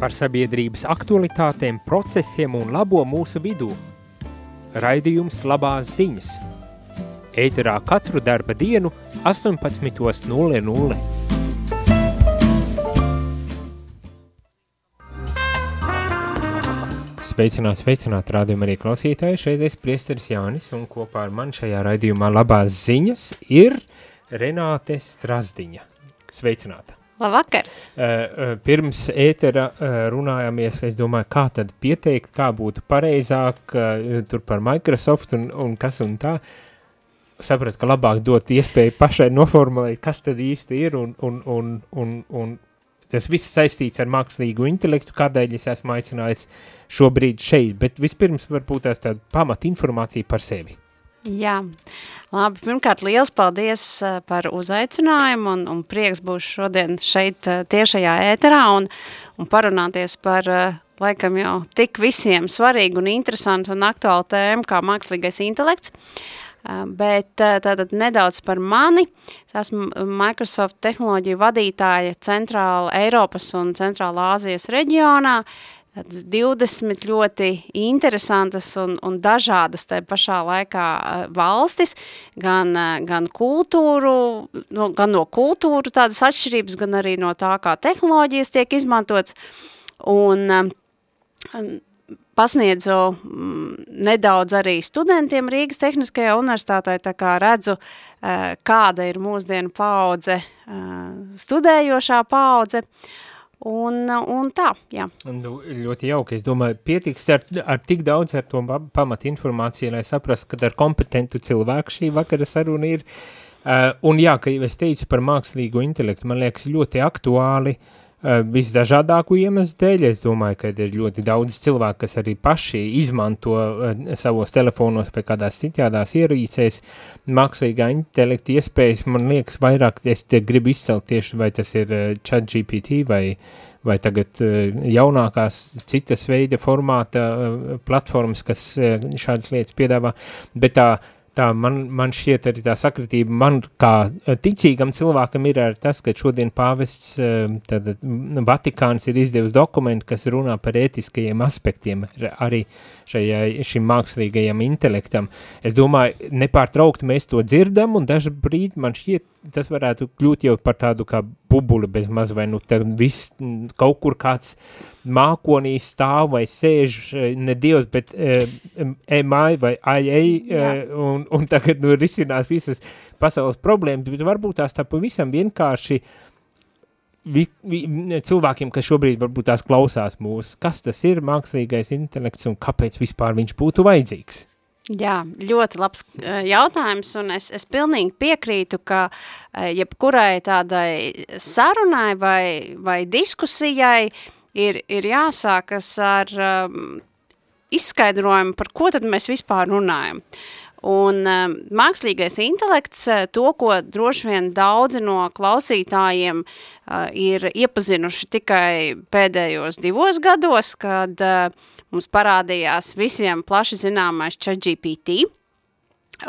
par sabiedrības aktualitātēm, procesiem un labo mūsu vidū. Raidījums labās ziņas. Ēterā katru darba dienu 18.00. Sveicināt, sveicināt rādījumu arī klausītāji. Šeit es priesteris Jānis un kopā ar man šajā raidījumā labās ziņas ir Renāte Strasdiņa. Sveicināta! Labvakar! Uh, pirms ētera uh, runājāmies, es domāju, kā tad pieteikt, kā būtu pareizāk tur par Microsoft un, un kas un tā. Sapratu, ka labāk dot iespēju pašai noformulēt, kas tad īsti ir un, un, un, un, un tas viss saistīts ar mākslīgu intelektu, kādēļ es esmu aicinājis šobrīd šeit, bet vispirms varbūt tās tāda pamat informācija par sevi. Jā, labi, pirmkārt liels paldies eh, par uzaicinājumu un, un prieks būs šodien šeit eh, tiešajā ēterā un, un parunāties par eh, laikam jau tik visiem svarīgu un interesantu un aktuālu tēmu kā mākslīgais intelekts. Bet tātad nedaudz par mani. Es esmu Microsoft tehnoloģiju vadītāja Centrāla Eiropas un Centrāla Āzijas reģionā. Uh, 20 ļoti interesantas un, un dažādas te pašā laikā eh, valstis, gan, eh, gan kultūru, no, gan no kultūru tādas atšķirības, gan arī no tā, kā tehnoloģijas tiek izmantots. Un eh, pasniedzu mm, nedaudz arī studentiem Rīgas Tehniskajā universitātē, tā kā redzu, kāda ir mūsdienu paudze, studējošā paudze, Un, un tā, jā. Un ļoti jauki, es domāju, pietiks ar, ar tik daudz ar to pamat informāciju, lai saprastu, ka ar kompetentu cilvēku šī vakara saruna ir. Uh, un jā, ka jau es teicu par mākslīgo intelektu, man liekas ļoti aktuāli uh, visdažādāku iemeslu dēļ. Es domāju, ka ir ļoti daudz cilvēku, kas arī paši izmanto uh, savos telefonos vai kādās citādās ierīcēs mākslīgā intelekta iespējas. Man liekas vairāk, es te gribu izcelt tieši, vai tas ir uh, chat GPT vai vai tagad eh, jaunākās citas veida formāta eh, platformas, kas eh, šādas lietas piedāvā, bet tā tā man, man šķiet arī tā sakritība, man kā eh, ticīgam cilvēkam ir ar tas, ka šodien pāvests, eh, tad Vatikāns ir izdevis dokumentu, kas runā par ētiskajiem aspektiem arī šajai, šim mākslīgajam intelektam. Es domāju, nepārtraukti mēs to dzirdam, un daži brīdi man šķiet, tas varētu kļūt jau par tādu kā bubuli bez maz, vai nu tad viss kaut kur kāds mākonī stāv vai sēž eh, ne Dievs, bet eh, MI vai IA, uh, un, un tagad nu, risinās visas pasaules problēmas, bet varbūt tās tā pavisam vienkārši vi, vi, cilvēkiem, kas šobrīd varbūt tās klausās mūs, kas tas ir mākslīgais intelekts un kāpēc vispār viņš būtu vajadzīgs? Jā, ļoti labs jautājums, un es, es pilnīgi piekrītu, ka jebkurai tādai sarunai vai, vai diskusijai ir, ir jāsākas ar um, izskaidrojumu, par ko tad mēs vispār runājam. Un um, mākslīgais intelekts, uh, to, ko droši vien daudzi no klausītājiem uh, ir iepazinuši tikai pēdējos divos gados, kad uh, mums parādījās visiem plaši zināmais ChatGPT,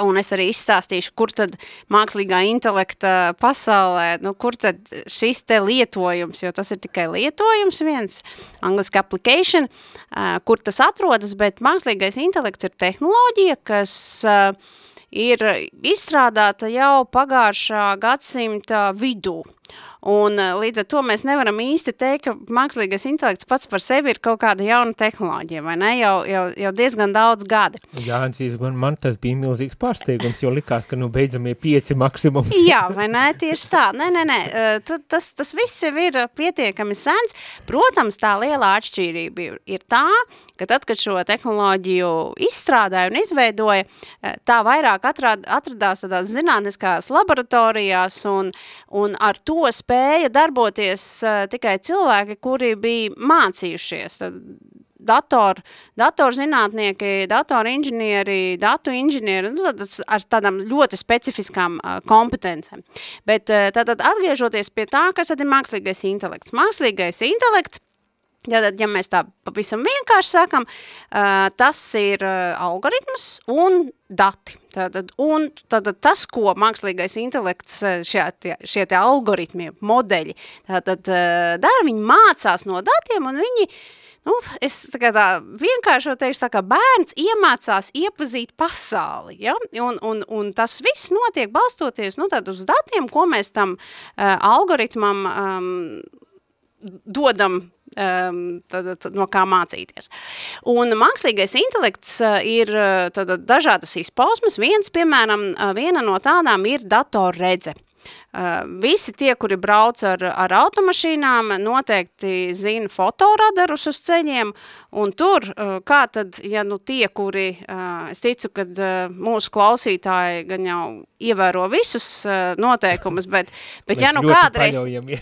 Un es arī izstāstīšu, kur tad mākslīgā intelekta pasaulē, nu, kur tad šis te lietojums, jo tas ir tikai lietojums viens, angliski application, uh, kur tas atrodas, bet mākslīgais intelekts ir tehnoloģija, kas uh, ir izstrādāta jau pagājušā gadsimta vidū. Un eh, līdz ar to mēs nevaram īsti teikt, ka mākslīgais intelekts pats par sevi ir kaut kāda jauna tehnoloģija, vai ne? Jau, jau, jau diezgan daudz gadi. Jā, man, man tas bija milzīgs pārsteigums, jo likās, ka nu beidzam ir pieci maksimums. Jā, vai ne? Tieši tā. Nē, nē, nē. Tu, tas, tas viss jau ir pietiekami sens. Protams, tā lielā atšķirība ir, tā, ka tad, kad šo tehnoloģiju izstrādāja un izveidoja, tā vairāk atrad, atradās tādās zinātniskās laboratorijās un, un ar to spēju spēja darboties uh, tikai cilvēki, kuri bija mācījušies. Dator, datorzinātnieki, datorinženieri, datu inženieri, nu, tad ar tādām ļoti specifiskām uh, kompetencēm. Bet uh, tātad atgriežoties pie tā, kas tad ir mākslīgais intelekts. Mākslīgais intelekts Tātad, ja mēs tā pavisam vienkārši sakam, uh, tas ir uh, algoritms un dati. Tātad, un tātad tas, ko mākslīgais intelekts, šie, tie, šie tie algoritmi, modeļi, tātad dara, viņi mācās no datiem un viņi, nu, es tā kā tā vienkāršo teikšu, tā kā bērns iemācās iepazīt pasauli, ja, un, un, un tas viss notiek balstoties, nu, tād uz datiem, ko mēs tam uh, algoritmam um, dodam um, tad, tad, no kā mācīties. Un mākslīgais intelekts uh, ir uh, tad, dažādas izpausmes. Viens, piemēram, uh, viena no tādām ir datorredze. Uh, visi tie, kuri brauc ar, ar automašīnām, noteikti zina fotoradarus uz ceļiem, un tur, uh, kā tad, ja nu tie, kuri, uh, es ticu, ka mūsu klausītāji gan jau ievēro visus noteikumus, bet, bet ja nu kādreiz,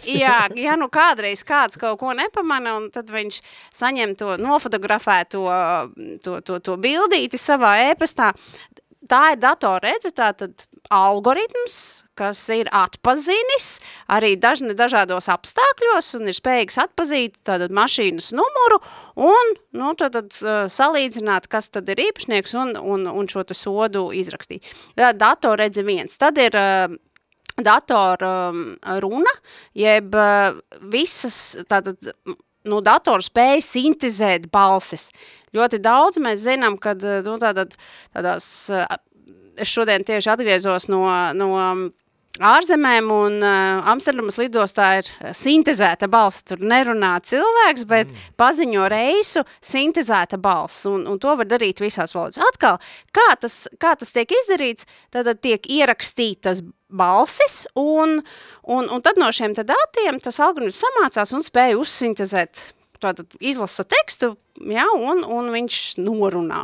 jā, ja nu kādreiz kāds kaut ko nepamana, un tad viņš saņem to nofotografēto to, to, to bildīti savā ēpastā, tā ir datorredze, tātad algoritms, kas ir atpazinis arī dažni dažādos apstākļos un ir spējīgs atpazīt tātad mašīnas numuru un, nu, tātad salīdzināt, kas tad ir īpašnieks un, un, un šo te sodu izrakstīt. Datorredze viens. Tad ir datora runa, jeb visas, tātad, nu, datoru spēja sintezēt balsis. Ļoti daudz mēs zinām, kad, nu, tātad, tādās, es šodien tieši atgriezos no, no ārzemēm un uh, Amsterdamas lidostā ir sintezēta balss. Tur nerunā cilvēks, bet mm. paziņo reisu sintezēta balss. Un, un to var darīt visās valodas. Atkal, kā tas, kā tas tiek izdarīts, tad tiek ierakstītas balsis un, un, un tad no šiem datiem tas algoritms samācās un spēja uzsintezēt tātad izlasa tekstu, ja, un, un viņš norunā.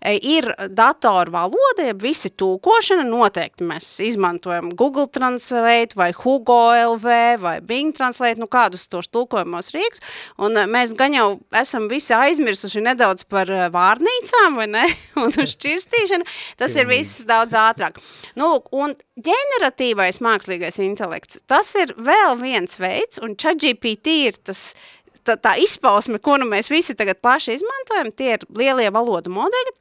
E, ir datoru valoda, ja visi tulkošana, noteikti mēs izmantojam Google Translate vai Hugo LV vai Bing Translate, nu kādus tos tulkojumos rīks, un e, mēs gan jau esam visi aizmirsuši nedaudz par e, vārnīcām, vai ne, un uz šķirstīšanu, tas ir viss daudz ātrāk. Nu, lūk, un ģeneratīvais mākslīgais intelekts, tas ir vēl viens veids, un ChatGPT ir tas tā, tā izpausme, ko nu mēs visi tagad plaši izmantojam, tie ir lielie valodu modeļi,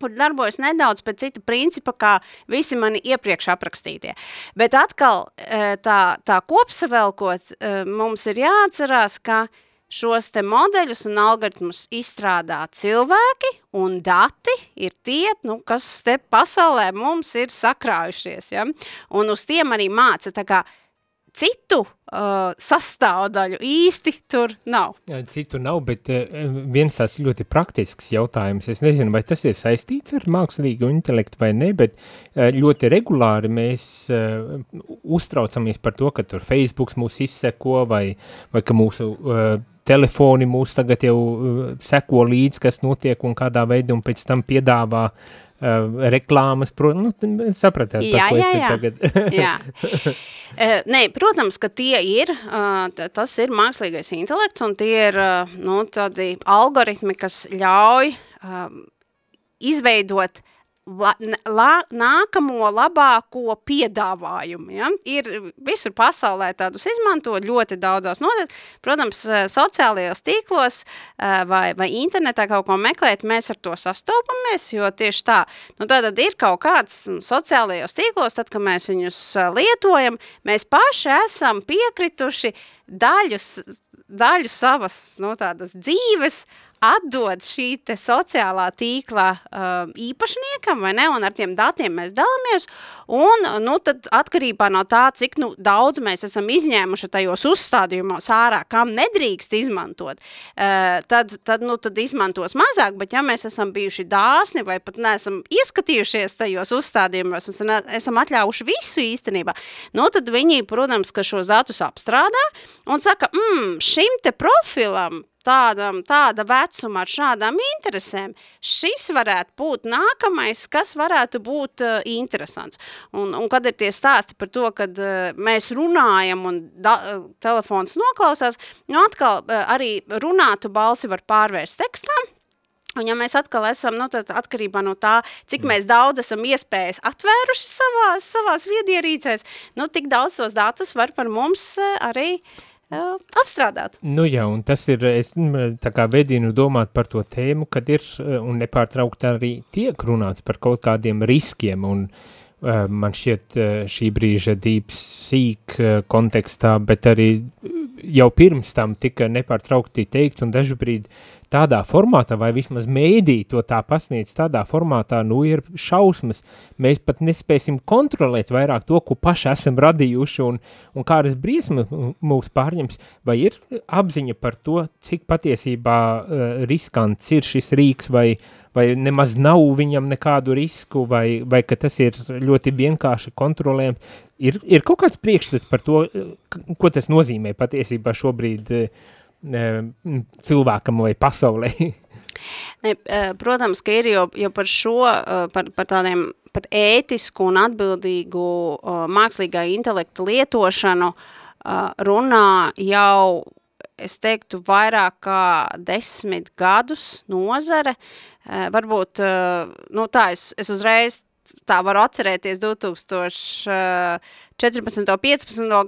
kur darbojas nedaudz pēc cita principa, kā visi mani iepriekš aprakstītie. Bet atkal e, tā, tā kopsavelkot, e, mums ir jāatcerās, ka šos te modeļus un algoritmus izstrādā cilvēki un dati ir tie, nu, kas te pasaulē mums ir sakrājušies, ja? un uz tiem arī māca, tā kā citu uh, sastāvdaļu īsti tur nav. Jā, citu nav, bet uh, viens tāds ļoti praktisks jautājums, es nezinu, vai tas ir saistīts ar mākslīgu intelektu vai ne, bet uh, ļoti regulāri mēs uh, uztraucamies par to, ka tur Facebooks mūs izseko vai, vai ka mūsu uh, telefoni mūs tagad jau uh, seko līdz, kas notiek un kādā veidā un pēc tam piedāvā uh, Uh, reklāmas, protams, nu, sapratāt, jā, par ko jā, es te jā. tagad. jā. Uh, nē, protams, ka tie ir, uh, tas ir mākslīgais intelekts, un tie ir, uh, nu, tādi algoritmi, kas ļauj uh, izveidot uh, la, la, nākamo labāko piedāvājumu. Ja? Ir visur pasaulē tādus izmanto ļoti daudzās nozēs. Protams, eh, sociālajos tīklos eh, vai, vai internetā kaut ko meklēt, mēs ar to sastopamies, jo tieši tā, nu tātad ir kaut kāds sociālajos tīklos, tad, kad mēs viņus eh, lietojam, mēs paši esam piekrituši daļus, daļu savas, no nu, tādas dzīves, uh, atdod šī sociālā tīkla uh, īpašniekam, vai ne, un ar tiem datiem mēs dalamies, un, nu, tad atkarībā no tā, cik, nu, daudz mēs esam izņēmuši tajos uzstādījumos ārā, kam nedrīkst izmantot, uh, tad, tad, nu, tad izmantos mazāk, bet ja mēs esam bijuši dāsni vai pat neesam ieskatījušies tajos uzstādījumos un esam atļaujuši visu īstenībā, nu, tad viņi, protams, ka šos datus apstrādā un saka, mm, šim te profilam tādam, tāda vecuma ar šādām interesēm, šis varētu būt nākamais, kas varētu būt uh, interesants. Un, un kad ir tie stāsti par to, kad uh, mēs runājam un da, uh, telefons noklausās, nu atkal uh, arī runātu balsi var pārvērst tekstā, Un ja mēs atkal esam, nu, tad atkarībā no tā, cik mēs daudz esam iespējas atvēruši savās, savās viedierīcēs, nu, tik daudz tos datus var par mums arī uh, apstrādāt. Nu jā, un tas ir, es tā kā vedinu domāt par to tēmu, kad ir un nepārtraukt arī tiek runāts par kaut kādiem riskiem un uh, man šķiet uh, šī brīža deep seek uh, kontekstā, bet arī jau pirms tam tika nepārtraukti teikts un dažbrīd tādā formātā, vai vismaz mēdī to tā pasniedz tādā formātā, nu ir šausmas, mēs pat nespēsim kontrolēt vairāk to, ko paši esam radījuši un, un kādas briesmas mūs pārņems, vai ir apziņa par to, cik patiesībā uh, riskants ir šis rīks, vai, vai nemaz nav viņam nekādu risku, vai, vai ka tas ir ļoti vienkārši kontrolējams, ir, ir kaut kāds priekšstats par to, ko tas nozīmē patiesībā šobrīd ne, cilvēkam vai pasaulē? Ne, protams, ka ir jau, jau par šo, par, par tādiem, par ētisku un atbildīgu mākslīgā intelekta lietošanu runā jau, es teiktu, vairāk kā desmit gadus nozare. Varbūt, nu tā, es, es uzreiz tā varu atcerēties 2014. 15.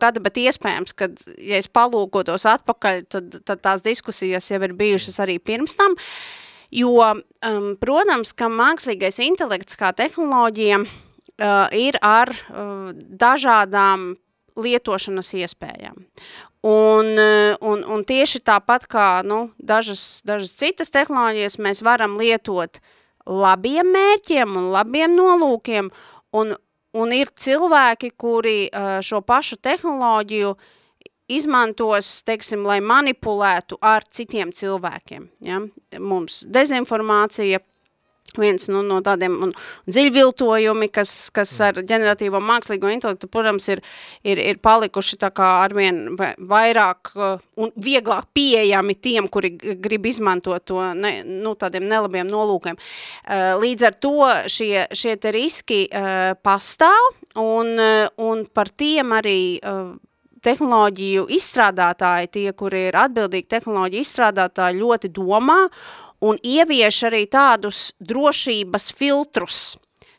gadu, bet iespējams, ka, ja es palūkotos atpakaļ, tad, tad tās diskusijas jau ir bijušas arī pirms tam, jo, um, protams, ka mākslīgais intelekts kā tehnoloģija uh, ir ar uh, dažādām lietošanas iespējām. Un, uh, un, un tieši tāpat kā nu, dažas, dažas citas tehnoloģijas mēs varam lietot uh, labiem mērķiem un labiem nolūkiem, un, un ir cilvēki, kuri šo pašu tehnoloģiju izmantos, teiksim, lai manipulētu ar citiem cilvēkiem. Ja? Mums dezinformācija, viens nu, no tādiem un dziļviltojumi, kas, kas ar ģeneratīvo mākslīgo intelektu, protams, ir, ir, ir palikuši tā kā arvien vairāk uh, un vieglāk pieejami tiem, kuri grib izmantot to ne, nu, tādiem nelabiem nolūkiem. Uh, līdz ar to šie, šie te riski uh, pastāv un, un par tiem arī tehnoloģiju izstrādātāji, tie, kuri ir atbildīgi tehnoloģiju izstrādātāji, ļoti domā un ievieš arī tādus drošības filtrus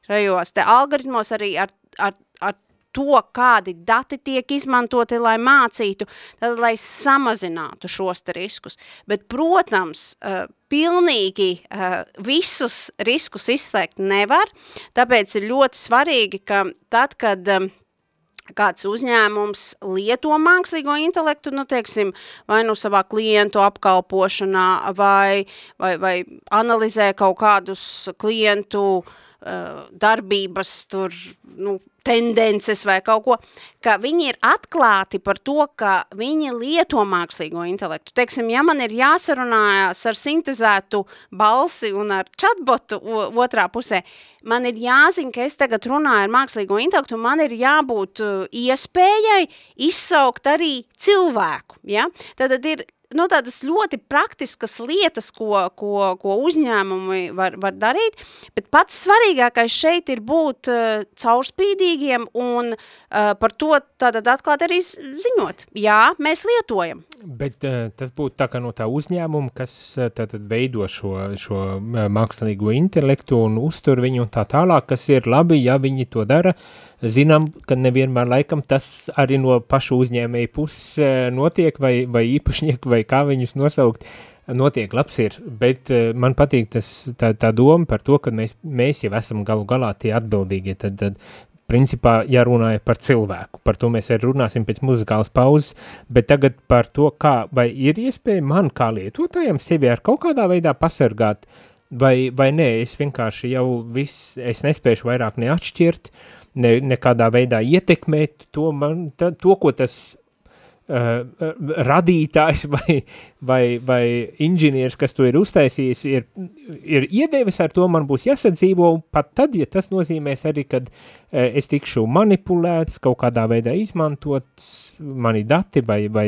šajos te algoritmos arī ar, ar, ar to, kādi dati tiek izmantoti, lai mācītu, tad, lai samazinātu šos te riskus. Bet, protams, uh, pilnīgi uh, visus riskus izslēgt nevar, tāpēc ir ļoti svarīgi, ka tad, kad uh, kāds uzņēmums lieto mākslīgo intelektu, nu, teiksim, vai nu savā klientu apkalpošanā, vai, vai, vai analizē kaut kādus klientu uh, darbības tur, nu, tendences vai kaut ko, ka viņi ir atklāti par to, ka viņi lieto mākslīgo intelektu. Teiksim, ja man ir jāsarunājās ar sintezētu balsi un ar chatbotu otrā pusē, man ir jāzina, ka es tagad runāju ar mākslīgo intelektu, un man ir jābūt uh, iespējai izsaukt arī cilvēku. Ja? Tad ir nu, tādas ļoti praktiskas lietas, ko, ko, ko uzņēmumi var, var darīt, bet pats svarīgākais šeit ir būt uh, caurspīdīgiem un uh, par to tātad atklāt arī ziņot. Jā, mēs lietojam. Bet uh, tas būtu tā kā no tā uzņēmuma, kas uh, tātad veido šo, šo mākslīgo intelektu un uztur viņu un tā tālāk, kas ir labi, ja viņi to dara, zinām, ka nevienmēr laikam tas arī no pašu uzņēmēju puses eh, notiek, vai, vai īpašnieku, vai kā viņus nosaukt, notiek labs ir, bet uh, man patīk tas, tā, tā doma par to, ka mēs, mēs jau esam galu galā tie atbildīgie, tad, tad principā jārunāja par cilvēku, par to mēs arī runāsim pēc muzikālas pauzes, bet tagad par to, kā, vai ir iespēja man kā lietotājiem sevi ar kaut kādā veidā pasargāt, vai, vai nē, es vienkārši jau viss, es nespēšu vairāk neatšķirt, uh, ne, nekādā veidā ietekmēt to, man, ta, to ko tas uh, radītājs vai, vai, vai inženieris, kas to ir uztaisījis, ir, ir iedevis ar to, man būs jāsadzīvo, pat tad, ja tas nozīmēs arī, kad uh, es tikšu manipulēts, kaut kādā veidā izmantots mani dati, vai, vai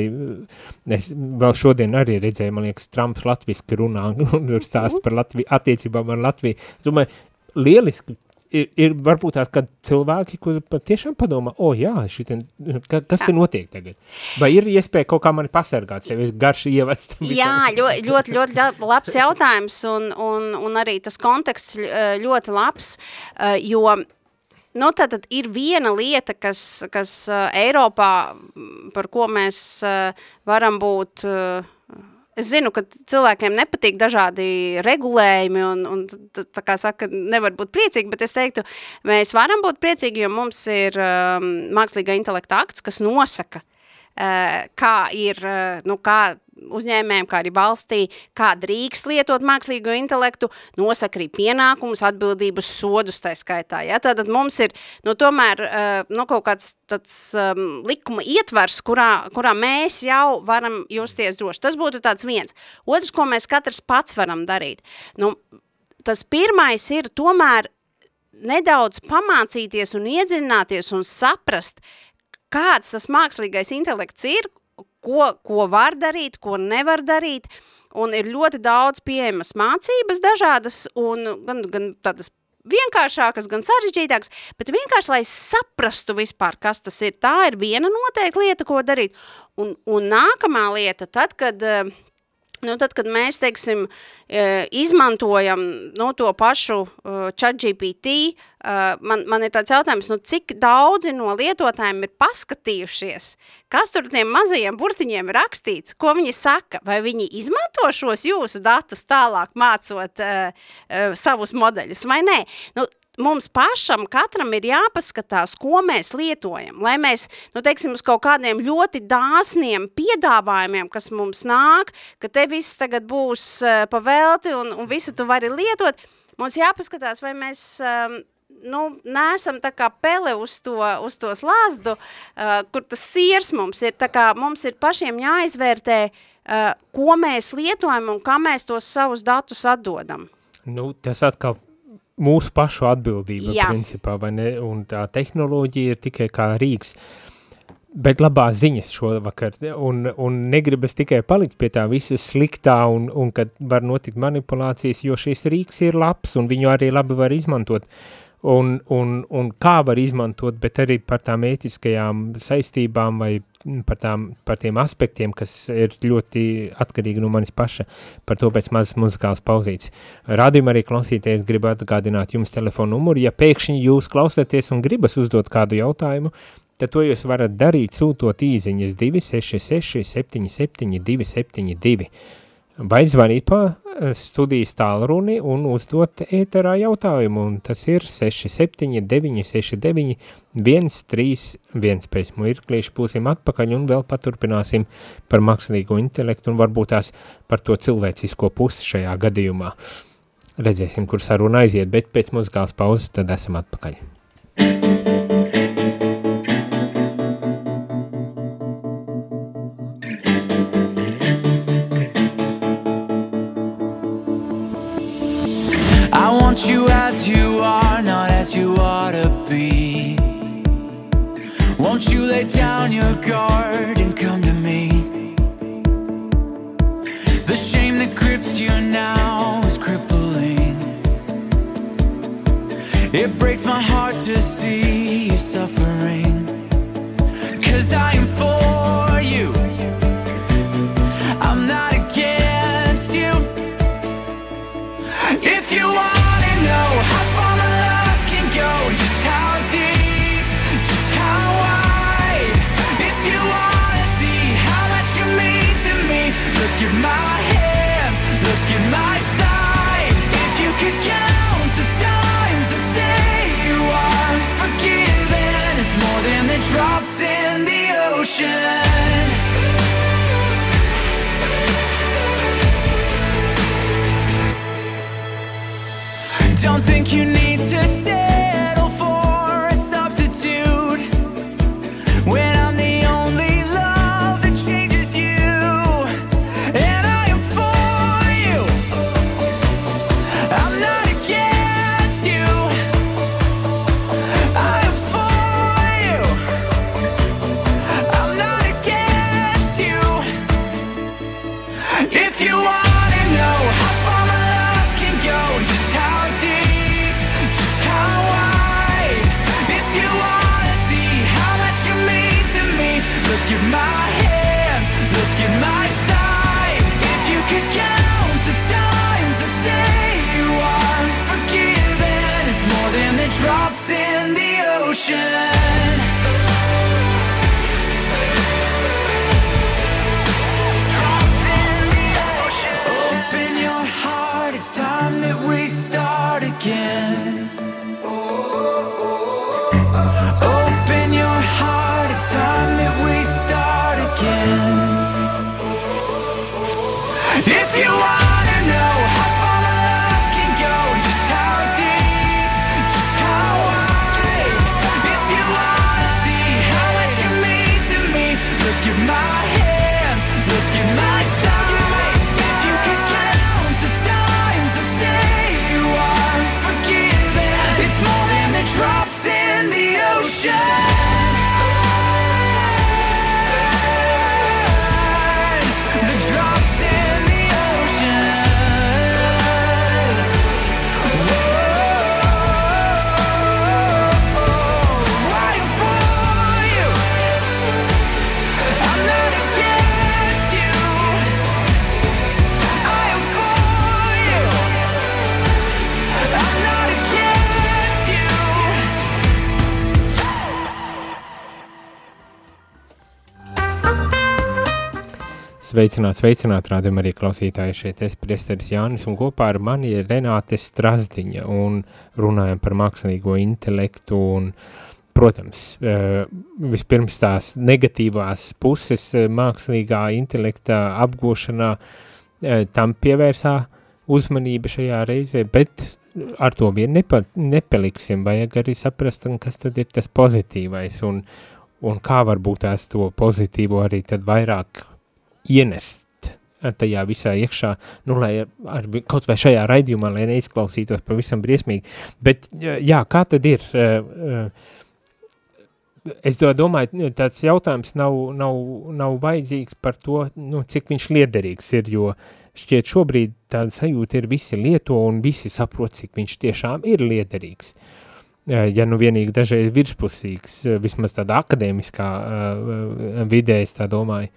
es vēl šodien arī redzēju, man liekas, Trumps latviski runā un stāst par Latviju, attiecībām ar Latviju. Domāju, lieliski ir, ir varbūt tās, kad cilvēki, kur patiešām padomā, o oh, jā, šitin, ka, kas te notiek tagad? Vai ir iespēja kaut kā mani pasargāt sevi, garši ievads? Jā, ļoti, ļoti, ļoti labs jautājums un, un, un arī tas konteksts ļoti labs, jo Nu, tātad ir viena lieta, kas, kas uh, Eiropā, par ko mēs varam būt, uh, es zinu, ka cilvēkiem nepatīk dažādi regulējumi un, un tā kā saka, nevar būt priecīgi, bet es teiktu, mēs varam būt priecīgi, jo mums ir um, mākslīgā intelekta akts, kas nosaka, uh, kā ir, uh, nu, kā uzņēmējiem, kā arī valstī, kā drīkst lietot mākslīgo intelektu, nosaka arī pienākumus, atbildības sodus tā skaitā. Ja? Tātad mums ir, nu, tomēr, uh, nu, kaut kāds tāds um, likuma ietvers, kurā, kurā mēs jau varam justies droši. Tas būtu tāds viens. Otrs, ko mēs katrs pats varam darīt. Nu, tas pirmais ir tomēr nedaudz pamācīties un iedziļināties un saprast, kāds tas mākslīgais intelekts ir ko, ko var darīt, ko nevar darīt, un ir ļoti daudz pieejamas mācības dažādas, un gan, gan tādas vienkāršākas, gan sarežģītākas, bet vienkārši, lai saprastu vispār, kas tas ir, tā ir viena noteikta lieta, ko darīt. Un, un nākamā lieta, tad, kad uh, Nu, tad, kad mēs, teiksim, e, izmantojam nu, to pašu uh, ChatGPT, uh, man, man ir tāds jautājums, nu, cik daudzi no lietotājiem ir paskatījušies, kas tur tiem mazajiem burtiņiem ir rakstīts, ko viņi saka, vai viņi izmanto šos jūsu datus tālāk mācot uh, savus modeļus, vai nē. Nu, mums pašam katram ir jāpaskatās, ko mēs lietojam, lai mēs, nu, teiksim, uz kaut kādiem ļoti dāsniem piedāvājumiem, kas mums nāk, ka te viss tagad būs uh, pa velti un, un visu tu vari lietot, mums jāpaskatās, vai mēs, um, nu, nesam tā kā pele uz to, uz to slazdu, uh, kur tas siers mums ir, tā kā mums ir pašiem jāizvērtē, uh, ko mēs lietojam un kā mēs tos savus datus atdodam. Nu, tas atkal mūsu pašu atbildība, Jā. principā, vai ne, un tā tehnoloģija ir tikai kā rīks, bet labās ziņas šovakar, un, un negribas tikai palikt pie tā visa sliktā, un, un kad var notikt manipulācijas, jo šis rīks ir labs, un viņu arī labi var izmantot, un, un, un kā var izmantot, bet arī par tām ētiskajām saistībām vai par, tām, par tiem aspektiem, kas ir ļoti atkarīgi no manis paša, par to pēc mazas muzikālas pauzītes. Rādījumā arī klausīties gribu atgādināt jums telefonu numuru, ja pēkšņi jūs klausāties un gribas uzdot kādu jautājumu, tad to jūs varat darīt sūtot īziņas 266 77 272 vai zvanīt pa studijas tālruni un uzdot ēterā jautājumu, un tas ir 67 969 131 pēc mirklīšu būsim atpakaļ un vēl paturpināsim par mākslīgo intelektu un varbūt tās par to cilvēcisko pusi šajā gadījumā. Redzēsim, kur saruna aiziet, bet pēc muzikālas pauzes tad esam atpakaļ. Want you as you are, not as you ought to be. Won't you lay down your guard and come to me? The shame that grips you now is crippling. It breaks my heart to see you suffering. Cause I am for you. Don't think you need to say Sveicināt, sveicināt, rādījumā arī klausītāji šeit es priesteris Jānis un kopā ar mani ir Renāte Strazdiņa un runājam par mākslīgo intelektu un, protams, eh, vispirms tās negatīvās puses eh, mākslīgā intelekta apgūšanā eh, tam pievērsā uzmanība šajā reizē, bet ar to vien nepa, nepaliksim, vajag arī saprast, kas tad ir tas pozitīvais un, un kā varbūt tās to pozitīvo arī tad vairāk ienest tajā visā iekšā, nu, lai ar, kaut vai šajā raidījumā, lai neizklausītos pavisam briesmīgi. Bet, jā, kā tad ir? Es to domāju, nu, tāds jautājums nav, nav, nav vajadzīgs par to, nu, cik viņš liederīgs ir, jo šķiet šobrīd tāda sajūta ir visi lieto un visi saprot, cik viņš tiešām ir liederīgs. Ja nu vienīgi dažreiz virspusīgs, vismaz tādā akadēmiskā uh, vidē, es tā domāju,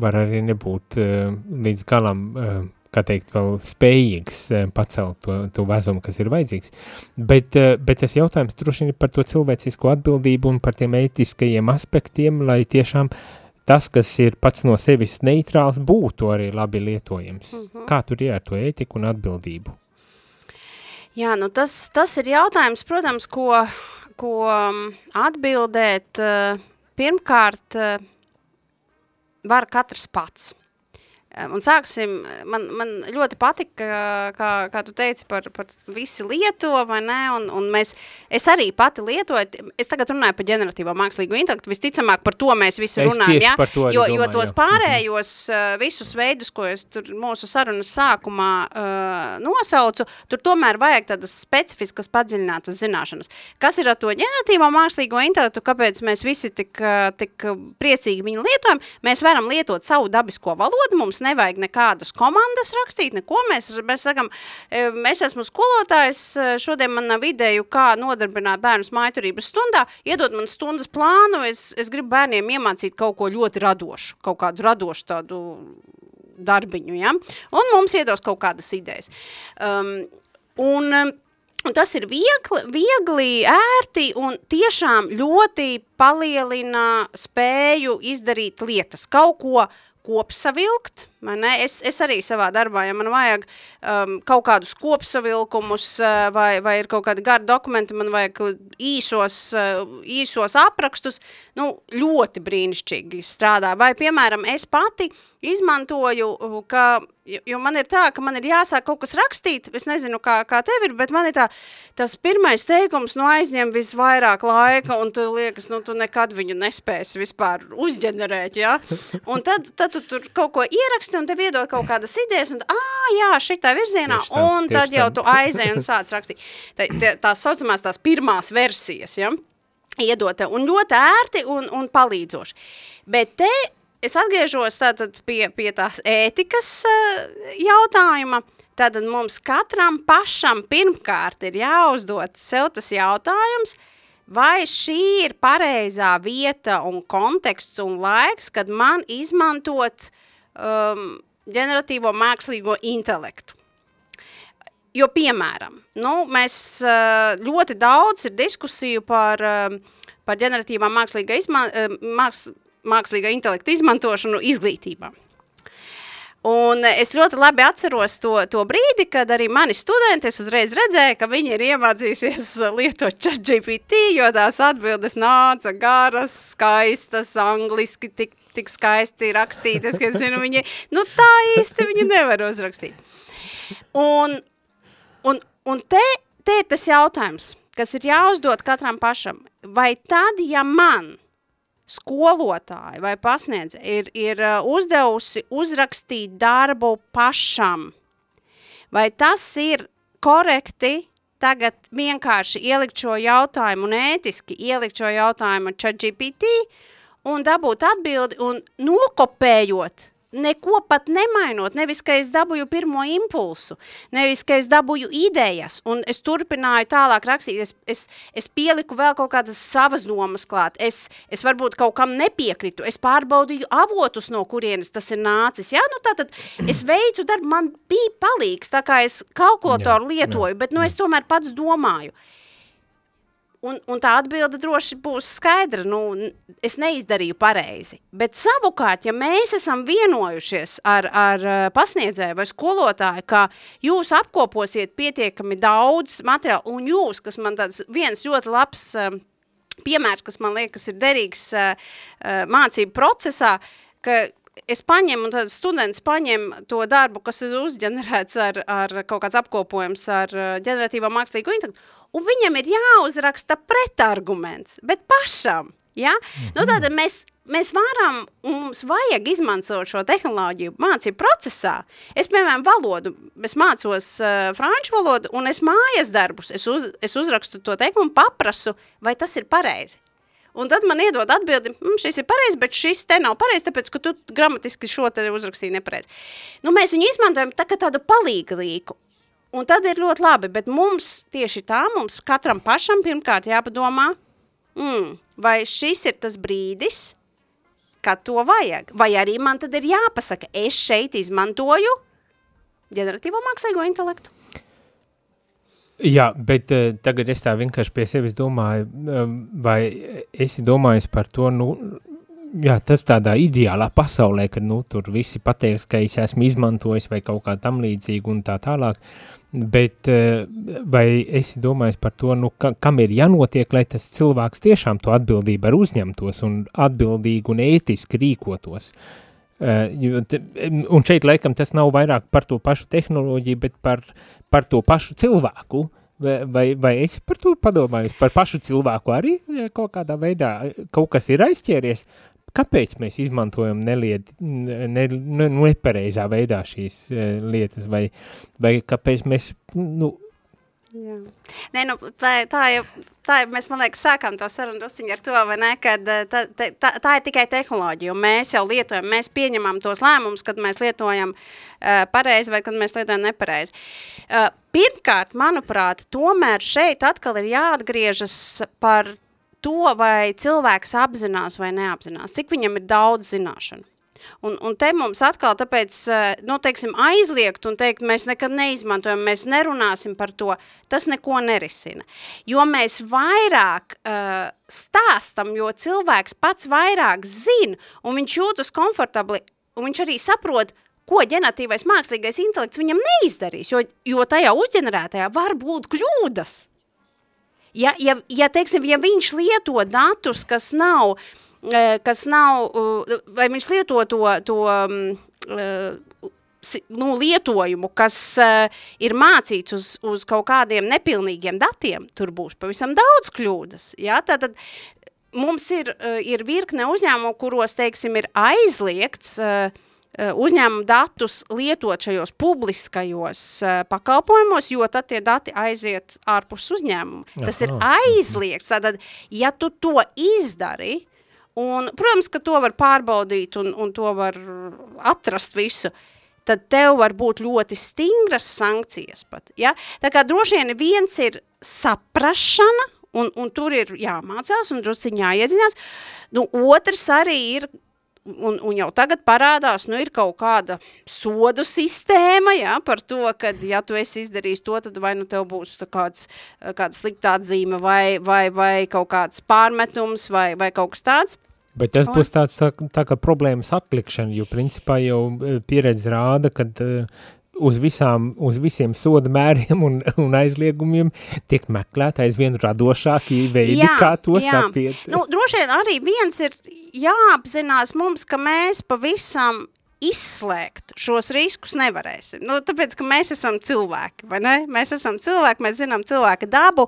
var arī nebūt uh, līdz galam, uh, kā teikt, vēl spējīgs uh, pacelt to, to vezumu, kas ir vajadzīgs. Bet, bet tas jautājums droši vien par to cilvēcisko atbildību un par tiem ētiskajiem aspektiem, lai tiešām tas, kas ir pats no sevis neitrāls, būtu arī labi lietojams. Mm -hmm. Kā tur ir ar to ētiku un atbildību? Jā, nu tas, tas ir jautājums, protams, ko, ko um, atbildēt pirmkārt var katrs pats. Un sāksim, man, man ļoti patika, kā, kā tu teici par, par visi lieto, vai ne, un, un mēs, es arī pati lietoju, es tagad runāju par ģeneratīvo mākslīgo intelektu, visticamāk par to mēs visu Es runājam, ja? to jo, domāju, jo tos jā. pārējos uh, visus veidus, ko es tur mūsu sarunas sākumā uh, nosaucu, tur tomēr vajag tādas specifiskas padziļinātas zināšanas. Kas ir ar to ģeneratīvo mākslīgo intelektu, kāpēc mēs visi tik, uh, tik priecīgi viņu lietojam? Mēs varam lietot savu dabisko valodu, mums nevajag nekādas komandas rakstīt, neko. Mēs, mēs sakam, e, es esmu skolotājs, e, šodien man nav ideju, kā nodarbināt bērnus mājturības stundā, iedod man stundas plānu, es, es gribu bērniem iemācīt kaut ko ļoti radošu, kaut kādu radošu tādu darbiņu, ja? Un mums iedos kaut kādas idejas. Um, un, Un tas ir viegli, viegli, ērti un tiešām ļoti palielina spēju izdarīt lietas, kaut ko kopsavilkt? Es, es arī savā darbā, ja man vajag um, kaut kādus kopsavilkumus uh, vai, vai ir kaut kādi gari dokumenti, man vajag īsos, uh, īsos aprakstus, nu, ļoti brīnišķīgi strādā. Vai, piemēram, es pati izmantoju, uh, ka, jo man ir tā, ka man ir jāsāk kaut kas rakstīt, es nezinu, kā, kā tev ir, bet man ir tā, tas pirmais teikums, nu, aizņem visvairāk laika, un tu liekas, nu, tu nekad viņu nespēsi vispār uzģenerēt, ja? Un tad, tad tu tur kaut ko ieraksti, un tev iedod kaut kādas idejas, un, ā, jā, šitā virzienā, Tieši tā, un tad jau tā. tu aizēji un sāc rakstīt. Tā, tā, tās saucamās tās pirmās versijas, ja? Iedot tev, un ļoti ērti un, un palīdzoši. Bet te es atgriežos tātad pie, pie tās ētikas uh, jautājuma, Tātad mums katram pašam pirmkārt ir jāuzdod sev tas jautājums, vai šī ir pareizā vieta un konteksts un laiks, kad man izmantot um, ģeneratīvo mākslīgo intelektu. Jo, piemēram, nu, mēs uh, ļoti daudz ir diskusiju par, uh, par ģeneratīvā mākslīga, izman, uh, māks, mākslīga intelekta izmantošanu izglītībā. Un es ļoti labi atceros to, to brīdi, kad arī mani studenti, uzreiz redzēju, ka viņi ir iemācījušies lietot ChatGPT, jo tās atbildes nāca garas, skaistas, angliski tik, tik skaisti rakstītas, ka es zinu, viņi, nu tā īsti viņi nevar uzrakstīt. Un, un, un te, te ir tas jautājums, kas ir jāuzdod katram pašam. Vai tad, ja man skolotāja vai pasniedze ir, ir uh, uzdevusi uzrakstīt darbu pašam, vai tas ir korekti tagad vienkārši ielikt šo jautājumu un ētiski ielikt šo jautājumu ChatGPT un dabūt atbildi un nokopējot neko pat nemainot, nevis, ka es dabūju pirmo impulsu, nevis, ka es dabūju idejas, un es turpināju tālāk rakstīt, es, es, es pieliku vēl kaut kādas savas domas klāt, es, es varbūt kaut kam nepiekritu, es pārbaudīju avotus, no kurienes tas ir nācis, jā, nu tātad es veicu darbu, man bija palīgs, tā kā es kalkulatoru Jā, lietoju, jā, bet, nu, es tomēr pats domāju, Un, un tā atbilde droši būs skaidra, nu, es neizdarīju pareizi. Bet savukārt, ja mēs esam vienojušies ar, ar eh, pasniedzēju vai skolotāju, ka jūs apkoposiet pietiekami daudz materiālu, un jūs, kas man tāds viens ļoti labs eh, piemērs, kas man liekas ir derīgs eh, mācību procesā, ka es paņemu, un tad students paņem to darbu, kas ir uzģenerēts ar, ar kaut kāds apkopojums ar ģeneratīvo mākslīgo intelektu, un viņam ir jāuzraksta pretarguments, bet pašam, ja? Nu, tātad mēs, mēs varam, mums vajag izmantot šo tehnoloģiju mācību procesā. Es, piemēram, valodu, es mācos uh, franču valodu, un es mājas darbus, es, uz, es uzrakstu to teikumu un paprasu, vai tas ir pareizi. Un tad man iedod atbildi, mm, šis ir pareizi, bet šis te nav pareizi, tāpēc, ka tu gramatiski šo te uzrakstīji nepareizi. Nu, mēs viņu izmantojam tā kā tādu palīglīku. Un tad ir ļoti labi, bet mums tieši tā, mums katram pašam pirmkārt jāpadomā, mm, vai šis ir tas brīdis, kad to vajag. Vai arī man tad ir jāpasaka, es šeit izmantoju ģeneratīvo mākslīgo intelektu. Jā, bet uh, tagad es tā vienkārši pie sevis domāju, um, vai esi domājis par to, nu, jā, tas tādā ideālā pasaulē, kad, nu, tur visi pateiks, ka es esmu izmantojis vai kaut kā tam līdzīgi un tā tālāk, bet uh, vai esi domājis par to, nu, ka, kam ir jānotiek, lai tas cilvēks tiešām to atbildību ar uzņemtos un atbildīgi un ētiski rīkotos? Te- un šeit laikam tas nav vairāk par to pašu tehnoloģiju, bet par, par to pašu cilvēku. Vai, vai, vai esi par to padomājis? Par pašu cilvēku arī kaut kādā veidā kaut kas ir aizķēries? Kāpēc mēs izmantojam neliet, ne, ne, nepareizā veidā šīs uh, lietas? Vai, vai kāpēc mēs, nu, Jā. Nē, nu, tā, tā, jau, tā jau mēs, man liekas, sākām to sarunu drusciņu ar to, vai ne, kad tā, tā, tā, tā ir tikai tehnoloģija, un mēs jau lietojam, mēs pieņemam tos lēmumus, kad mēs lietojam uh, pareizi vai kad mēs lietojam nepareizi. Uh, pirmkārt, manuprāt, tomēr šeit atkal ir jāatgriežas par to, vai cilvēks apzinās vai neapzinās, cik viņam ir daudz zināšanu. Un, un te mums atkal tāpēc, eh, nu, teiksim, aizliegt un teikt, mēs nekad neizmantojam, mēs nerunāsim par to, tas neko nerisina. Jo mēs vairāk uh, stāstam, jo cilvēks pats vairāk zina, un viņš jūtas komfortabli, un viņš arī saprot, ko ģenatīvais mākslīgais intelekts viņam neizdarīs, jo, jo tajā uzģenerētajā var būt kļūdas. Ja, ja, ja, teiksim, ja viņš lieto datus, kas nav, eh, kas nav, eh, vai viņš lieto to, to mm, eh, nu, lietojumu, kas ir mācīts uz, uz kaut kādiem nepilnīgiem datiem, tur būs pavisam daudz kļūdas. Ja? Tātad mums ir, ir virkne uzņēmumu, kuros, teiksim, ir aizliegts uh, uh, uzņēmumu datus lietot šajos publiskajos uh, pakalpojumos, jo tad tie dati aiziet ārpus uzņēmumu. Tas ir Aha. aizliegts. Tātad, ja tu to izdari, un, protams, ka to var pārbaudīt un, un to var atrast visu, tad tev var būt ļoti stingras sankcijas pat. Ja? Tā kā droši vien viens ir saprašana, un, un tur ir jāmācās un drusciņ jāiedziņās. Nu, otrs arī ir, un, un jau tagad parādās, nu ir kaut kāda sodu sistēma, ja, par to, ka ja tu esi izdarījis to, tad vai nu tev būs kāds, kāda sliktā atzīme vai, vai, vai kaut kāds pārmetums vai, vai kaut kas tāds. Bet tas būs tāds tā, tā kā problēmas atlikšana, jo principā jau eh, pieredze rāda, ka uz, visām, uz visiem soda mēriem un, un aizliegumiem tiek meklēt aizvien radošāki veidi, Jā, kā to jā. sapiet. Nu, droši vien arī viens ir jāapzinās mums, ka mēs pavisam izslēgt šos riskus nevarēsim. Nu, tāpēc, ka mēs esam cilvēki, vai ne? Mēs esam cilvēki, mēs zinām cilvēka dabu,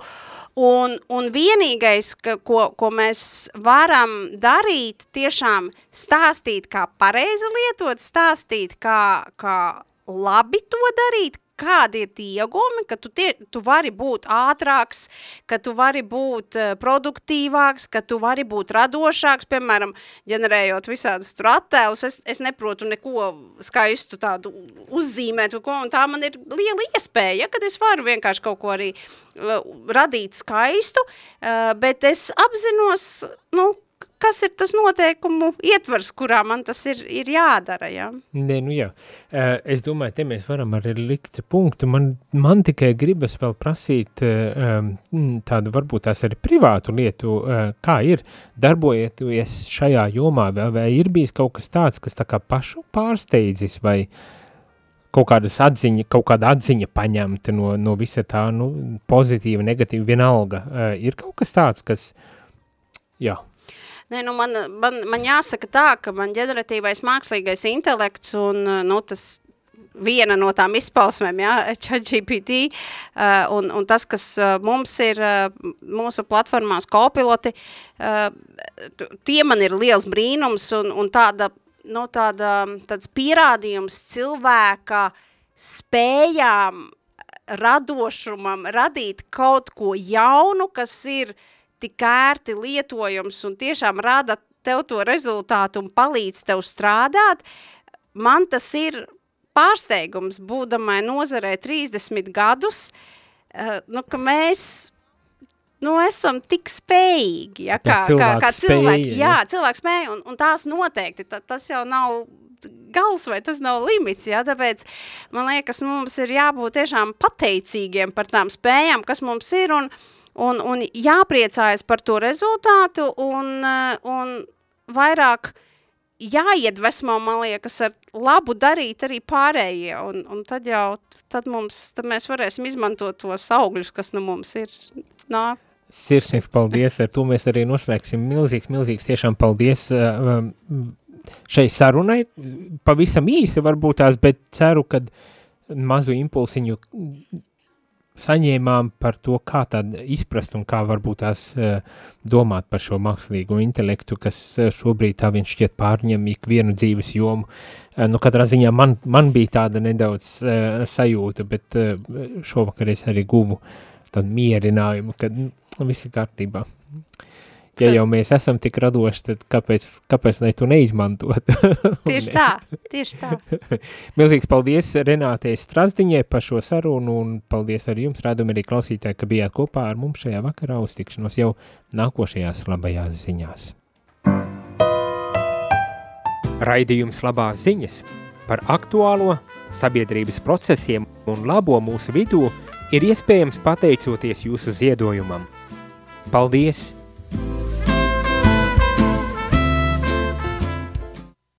un, un vienīgais, ka, ko, ko mēs varam darīt, tiešām stāstīt, kā pareizi lietot, stāstīt, kā, kā labi to darīt, kādi ir tie iegumi, ka tu, tie, tu vari būt ātrāks, ka tu vari būt uh, produktīvāks, ka tu vari būt radošāks, piemēram, ģenerējot visādus tur attēlus, es, es neprotu neko skaistu tādu uzzīmēt, ko, un tā man ir liela iespēja, ja, kad es varu vienkārši kaut ko arī uh, radīt skaistu, uh, bet es apzinos, nu, kas ir tas noteikumu ietvars, kurā man tas ir, ir jādara, jā? Nē, nu jā. Es domāju, te mēs varam arī likt punktu. Man, man tikai gribas vēl prasīt tādu varbūt tās arī privātu lietu, kā ir darbojieties šajā jomā, vai, vai ir bijis kaut kas tāds, kas tā kā pašu pārsteidzis, vai kaut kādas atziņa, kaut kāda atziņa paņemta no, no visa tā, nu, pozitīva, negatīva, vienalga. Ir kaut kas tāds, kas, jā, Nē, nu man, man, man jāsaka tā, ka man ģeneratīvais mākslīgais intelekts un nu, tas viena no tām izpausmēm, ja, ChatGPT, uh, un, un tas, kas uh, mums ir uh, mūsu platformās kopiloti, uh, tie man ir liels brīnums un, un tāda, nu, tāda, tāds pierādījums cilvēka spējām, radošumam, radīt kaut ko jaunu, kas ir uh, tik ērti lietojams un tiešām rada tev to rezultātu un palīdz tev strādāt, man tas ir pārsteigums, būdamai nozarē 30 gadus, uh, nu, ka mēs nu, esam tik spējīgi, ja, kā, kā, kā cilvēki. spēja, Jā, cilvēks spēja, un, un tās noteikti, ta, tas jau nav gals vai tas nav limits, ja, tāpēc man liekas, mums ir jābūt tiešām pateicīgiem par tām spējām, kas mums ir, un, uh, un, un jāpriecājas par to rezultātu un, eh, un vairāk jāiedvesmo, man liekas, ar labu darīt arī pārējie, un, un tad jau, tad mums, tad mēs varēsim izmantot tos augļus, kas nu mums ir nāk. Sirsnīgs paldies, ar to mēs arī noslēgsim. Milzīgs, milzīgs tiešām paldies uh, šai sarunai. Pavisam īsi varbūt tās, bet ceru, kad mazu impulsiņu saņēmām par to, kā tad izprast un kā varbūt tās uh, domāt par šo mākslīgo intelektu, kas uh, šobrīd tā viņš šķiet pārņem ikvienu dzīves jomu. Uh, nu, katrā ziņā man, man bija tāda nedaudz uh, sajūta, bet uh, šovakar es arī guvu tādu mierinājumu, ka nu, viss ir kārtībā. Ja jau mēs esam tik radoši, tad kāpēc, kāpēc lai to neizmantot? Tieši tā, tieši tā. Milzīgs paldies Renātei Strasdiņai par šo sarunu un paldies arī jums, rādumi arī klausītāji, ka bijāt kopā ar mums šajā vakarā uztikšanos jau nākošajās labajās ziņās. Raidījums labās ziņas par aktuālo sabiedrības procesiem un labo mūsu vidū ir iespējams pateicoties jūsu ziedojumam. Paldies!